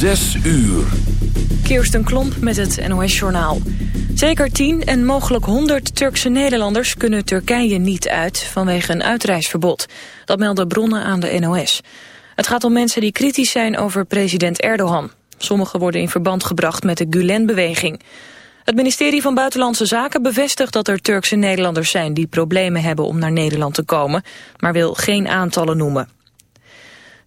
Zes uur. Kirsten Klomp met het NOS-journaal. Zeker tien en mogelijk honderd Turkse Nederlanders kunnen Turkije niet uit vanwege een uitreisverbod. Dat melden bronnen aan de NOS. Het gaat om mensen die kritisch zijn over president Erdogan. Sommigen worden in verband gebracht met de Gulen-beweging. Het ministerie van Buitenlandse Zaken bevestigt dat er Turkse Nederlanders zijn die problemen hebben om naar Nederland te komen, maar wil geen aantallen noemen.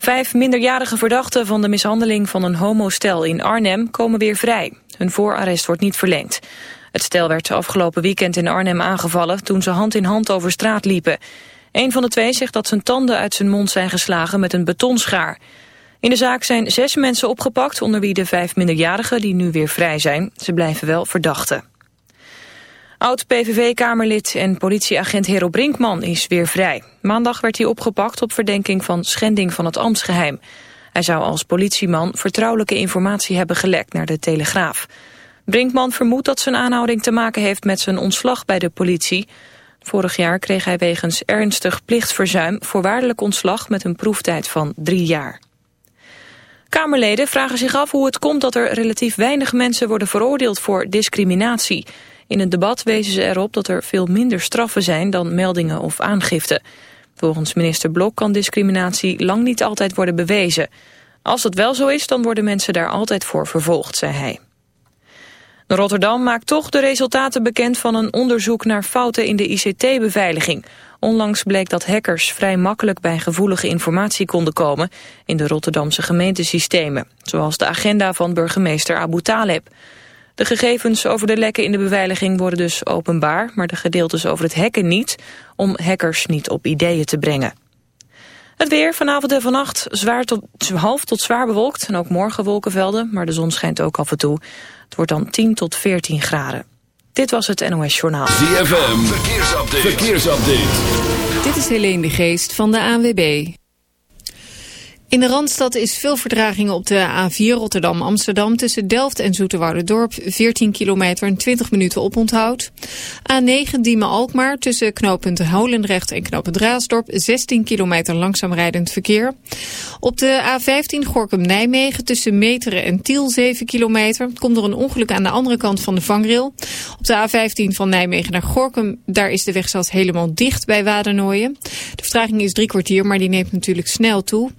Vijf minderjarige verdachten van de mishandeling van een homostel in Arnhem komen weer vrij. Hun voorarrest wordt niet verlengd. Het stel werd afgelopen weekend in Arnhem aangevallen toen ze hand in hand over straat liepen. Een van de twee zegt dat zijn tanden uit zijn mond zijn geslagen met een betonschaar. In de zaak zijn zes mensen opgepakt, onder wie de vijf minderjarigen die nu weer vrij zijn. Ze blijven wel verdachten. Oud-PVV-kamerlid en politieagent Hero Brinkman is weer vrij. Maandag werd hij opgepakt op verdenking van schending van het ambtsgeheim. Hij zou als politieman vertrouwelijke informatie hebben gelekt naar de Telegraaf. Brinkman vermoedt dat zijn aanhouding te maken heeft met zijn ontslag bij de politie. Vorig jaar kreeg hij wegens ernstig plichtverzuim voorwaardelijk ontslag met een proeftijd van drie jaar. Kamerleden vragen zich af hoe het komt dat er relatief weinig mensen worden veroordeeld voor discriminatie. In het debat wezen ze erop dat er veel minder straffen zijn dan meldingen of aangiften. Volgens minister Blok kan discriminatie lang niet altijd worden bewezen. Als dat wel zo is, dan worden mensen daar altijd voor vervolgd, zei hij. Rotterdam maakt toch de resultaten bekend van een onderzoek naar fouten in de ICT-beveiliging. Onlangs bleek dat hackers vrij makkelijk bij gevoelige informatie konden komen in de Rotterdamse gemeentesystemen, zoals de agenda van burgemeester Abu Taleb. De gegevens over de lekken in de beveiliging worden dus openbaar, maar de gedeeltes over het hacken niet, om hackers niet op ideeën te brengen. Het weer vanavond en vannacht zwaar tot, half tot zwaar bewolkt en ook morgen wolkenvelden, maar de zon schijnt ook af en toe. Het wordt dan 10 tot 14 graden. Dit was het NOS Journaal. ZFM, verkeersupdate. verkeersupdate. Dit is Helene de Geest van de ANWB. In de Randstad is veel verdraging op de A4 Rotterdam-Amsterdam... tussen Delft en Dorp 14 kilometer en 20 minuten oponthoud. A9 Diemen-Alkmaar tussen knooppunt Holendrecht en knooppunt Raasdorp... 16 kilometer langzaam rijdend verkeer. Op de A15 Gorkum-Nijmegen tussen Meteren en Tiel 7 kilometer. Komt er een ongeluk aan de andere kant van de vangrail. Op de A15 van Nijmegen naar Gorkum... daar is de weg zelfs helemaal dicht bij Wadernooien. De vertraging is drie kwartier, maar die neemt natuurlijk snel toe...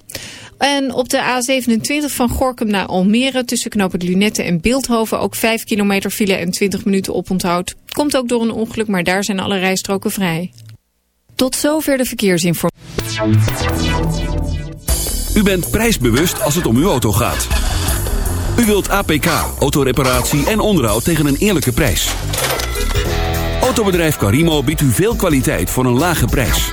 En op de A27 van Gorkum naar Almere tussen knooppunt Lunette en Beeldhoven ook 5 kilometer file en 20 minuten oponthoud. Komt ook door een ongeluk, maar daar zijn alle rijstroken vrij. Tot zover de verkeersinformatie. U bent prijsbewust als het om uw auto gaat. U wilt APK, autoreparatie en onderhoud tegen een eerlijke prijs. Autobedrijf Carimo biedt u veel kwaliteit voor een lage prijs.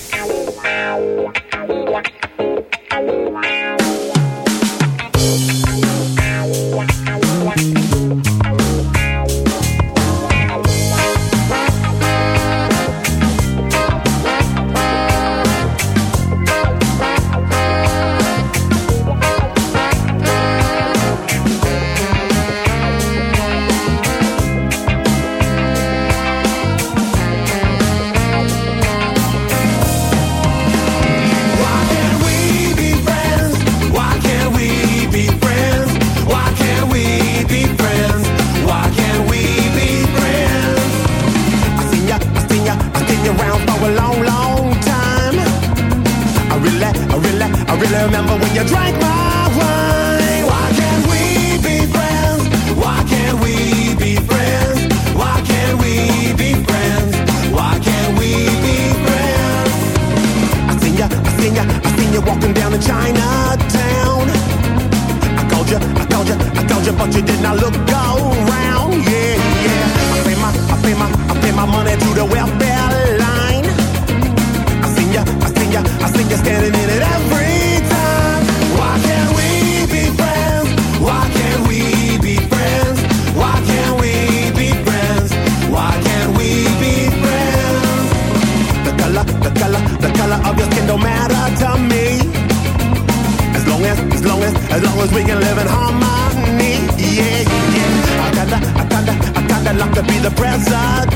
the president.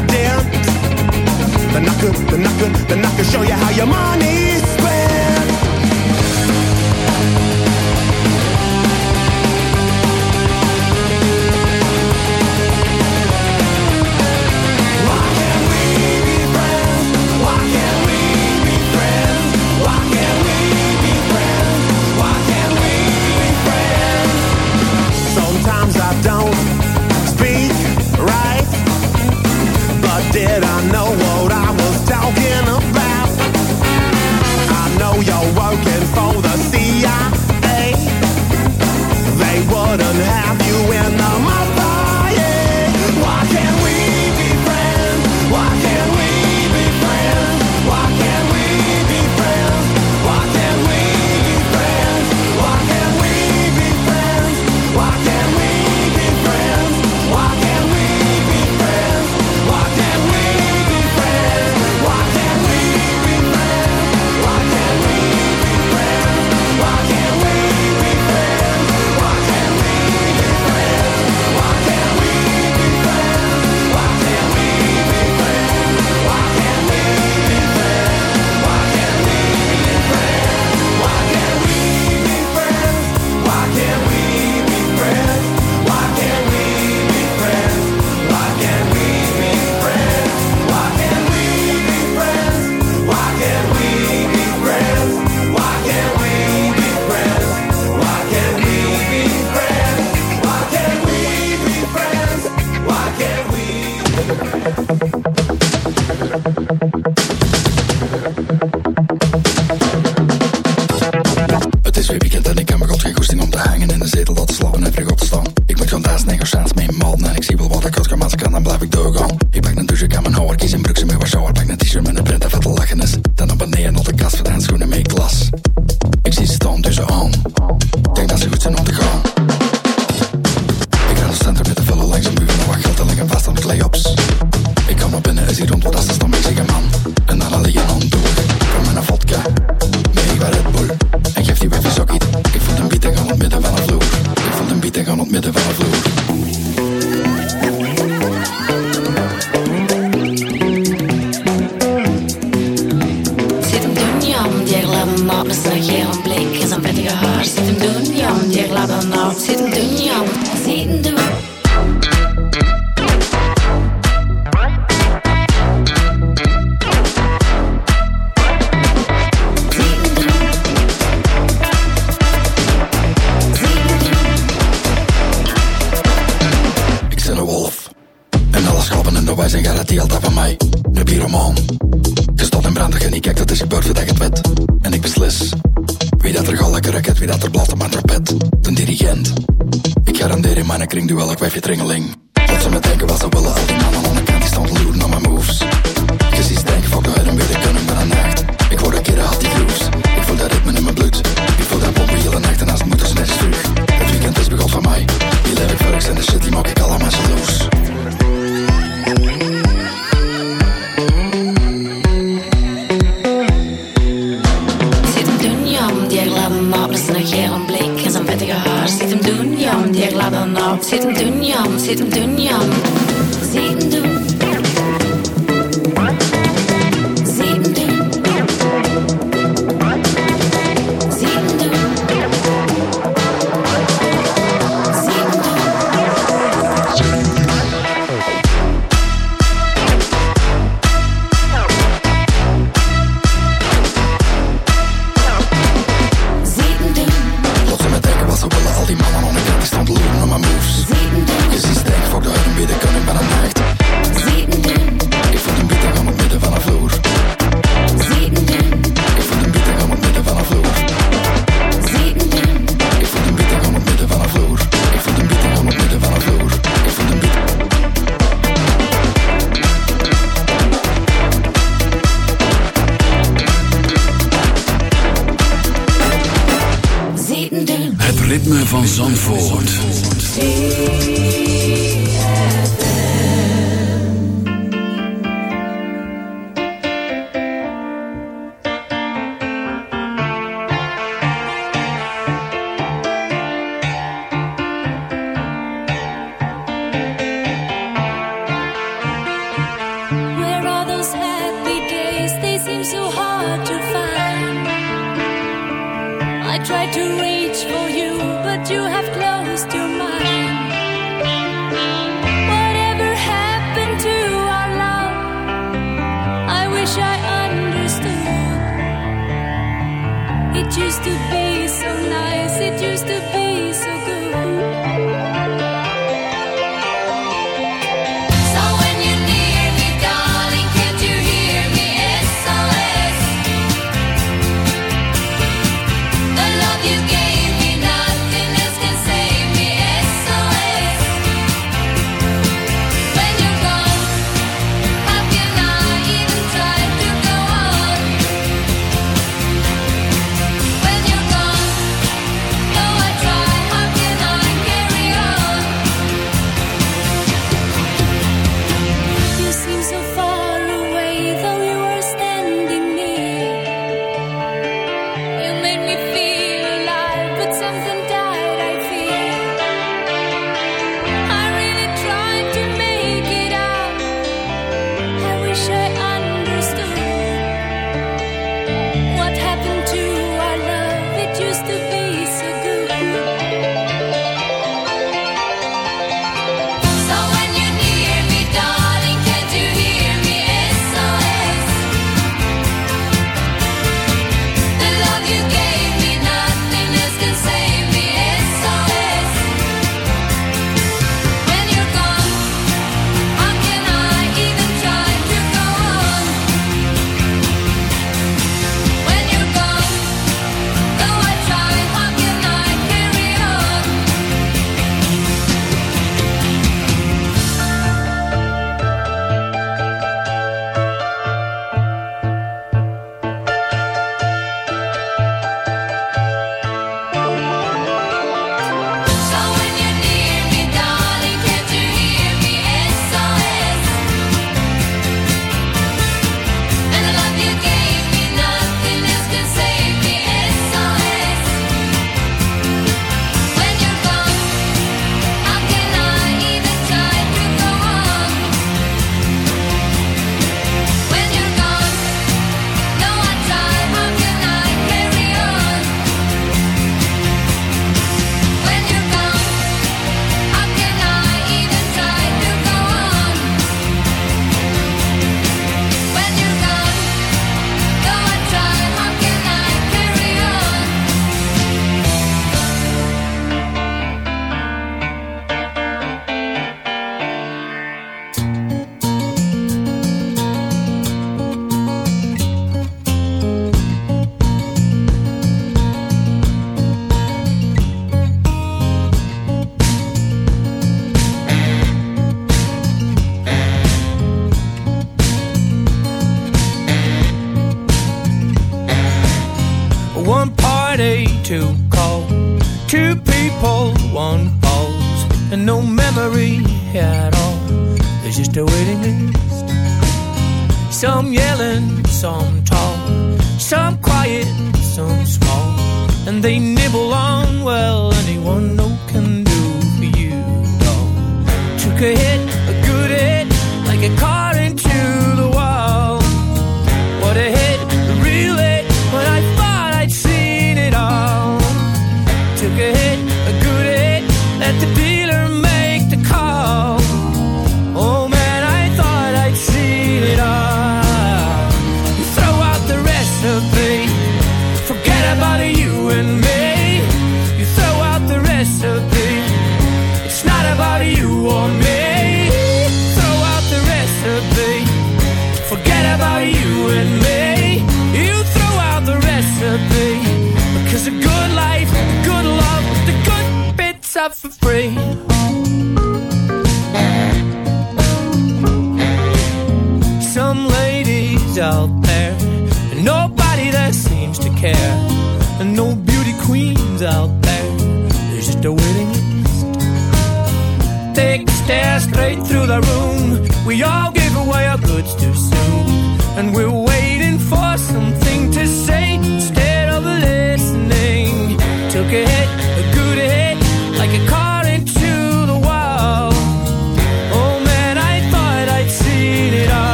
the knocker, the knocker, the knocker, show you how your money. jam, die gladden op. is een geer geren blik en zijn vettige haar. Zit hem doen jam, die gladden op. Zit hem doen jam, zit hem doen jam. Zit hem doen.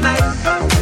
Me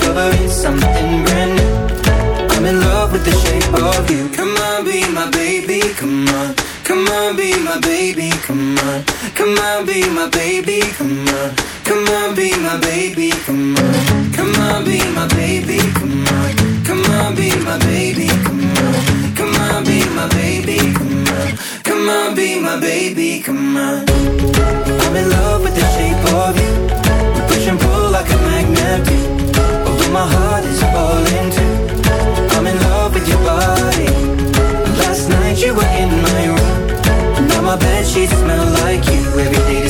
Discovering something brand new. I'm in love with the shape of you. Come on, be my baby, come on. Come on, be my baby, come on. Come on, be my baby, come on. Come on, be my baby, come on. Come on, be my baby, come on. Come on, be my baby, come on. Come on, be my baby, come on. Come on, be my baby, come on. I'm in love my heart is falling too. I'm in love with your body. Last night you were in my room. Now my bed sheets smell like you. Every day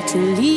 Naturally.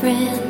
Friend.